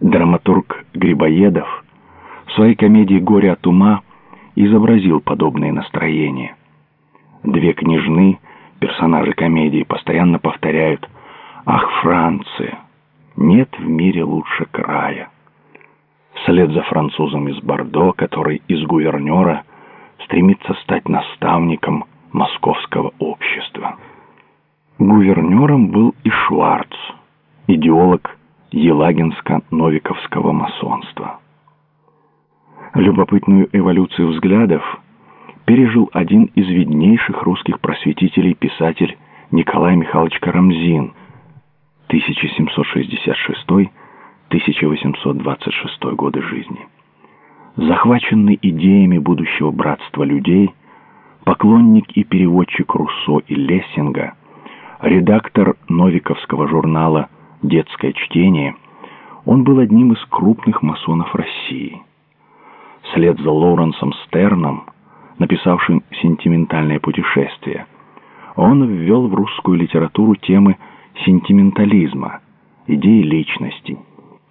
Драматург Грибоедов в своей комедии «Горе от ума» изобразил подобные настроения. Две княжны, персонажи комедии, постоянно повторяют «Ах, Франция! Нет в мире лучше края!» Вслед за французом из Бордо, который из гувернера стремится стать наставником московского общества. Гувернером был и Шварц, идеолог елагинско-новиковского масонства. Любопытную эволюцию взглядов пережил один из виднейших русских просветителей, писатель Николай Михайлович Карамзин, 1766-1826 годы жизни. Захваченный идеями будущего братства людей, поклонник и переводчик Руссо и Лессинга, редактор новиковского журнала «Детское чтение», он был одним из крупных масонов России. Вслед за Лоуренсом Стерном, написавшим «Сентиментальное путешествие», он ввел в русскую литературу темы сентиментализма, идеи личности,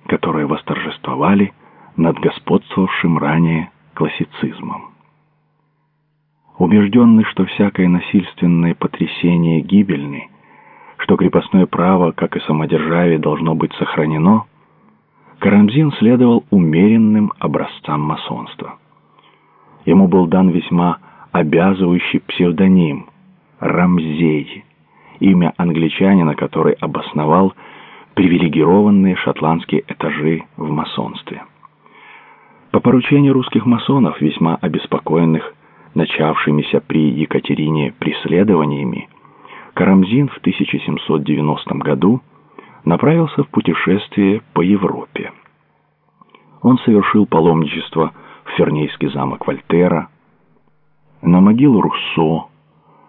которые восторжествовали над господствовавшим ранее классицизмом. Убежденный, что всякое насильственное потрясение гибельны, что крепостное право, как и самодержавие, должно быть сохранено, Карамзин следовал умеренным образцам масонства. Ему был дан весьма обязывающий псевдоним Рамзей, имя англичанина, который обосновал привилегированные шотландские этажи в масонстве. По поручению русских масонов, весьма обеспокоенных начавшимися при Екатерине преследованиями, Карамзин в 1790 году направился в путешествие по Европе. Он совершил паломничество в Фернейский замок Вольтера, на могилу Руссо,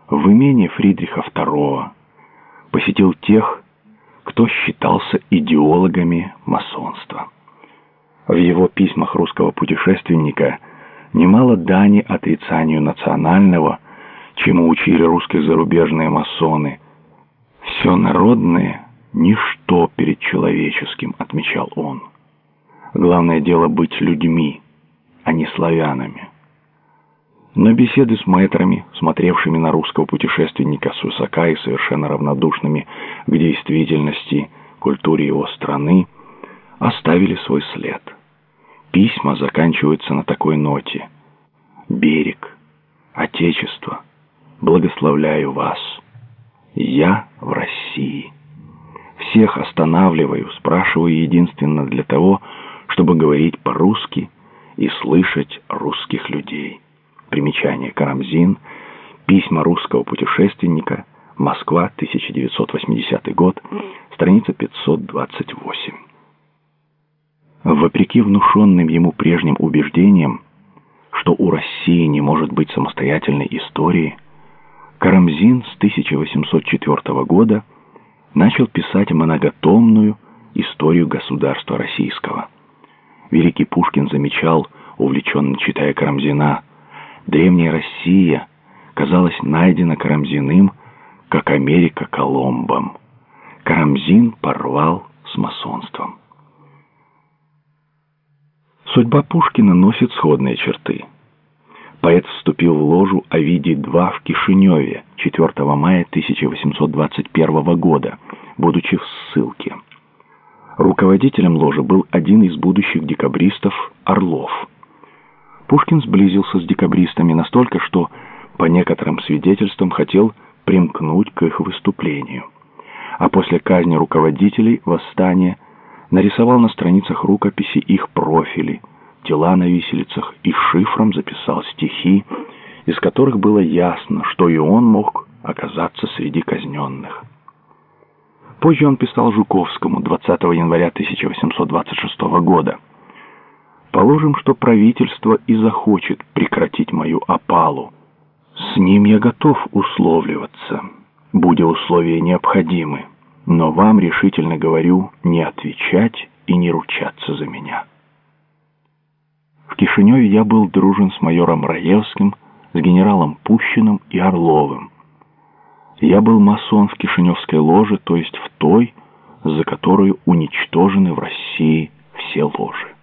в имение Фридриха II, посетил тех, кто считался идеологами масонства. В его письмах русского путешественника немало дани отрицанию национального, чему учили русские зарубежные масоны. Все народное — ничто перед человеческим, отмечал он. Главное дело быть людьми, а не славянами. Но беседы с мэтрами, смотревшими на русского путешественника с высока и совершенно равнодушными к действительности, культуре его страны, оставили свой след. Письма заканчиваются на такой ноте. «Берег, благословляю вас. Я в России. Всех останавливаю, спрашиваю единственно для того, чтобы говорить по-русски и слышать русских людей». Примечание Карамзин. Письма русского путешественника. Москва, 1980 год. Страница 528. Вопреки внушенным ему прежним убеждениям, что у России не может быть самостоятельной истории, Карамзин с 1804 года начал писать многотомную историю государства российского. Великий Пушкин замечал, увлеченно читая Карамзина, Древняя Россия казалась найдена Карамзиным, как Америка Колумбом. Карамзин порвал с масонством. Судьба Пушкина носит сходные черты. Поэт вступил в ложу Овидий-2 в Кишиневе 4 мая 1821 года, будучи в ссылке. Руководителем ложи был один из будущих декабристов Орлов – Пушкин сблизился с декабристами настолько, что, по некоторым свидетельствам, хотел примкнуть к их выступлению. А после казни руководителей восстания нарисовал на страницах рукописи их профили, тела на виселицах и шифром записал стихи, из которых было ясно, что и он мог оказаться среди казненных. Позже он писал Жуковскому 20 января 1826 года. Положим, что правительство и захочет прекратить мою опалу. С ним я готов условливаться, будь условия необходимы. Но вам решительно говорю не отвечать и не ручаться за меня. В Кишиневе я был дружен с майором Раевским, с генералом Пущиным и Орловым. Я был масон в Кишиневской ложе, то есть в той, за которую уничтожены в России все ложи.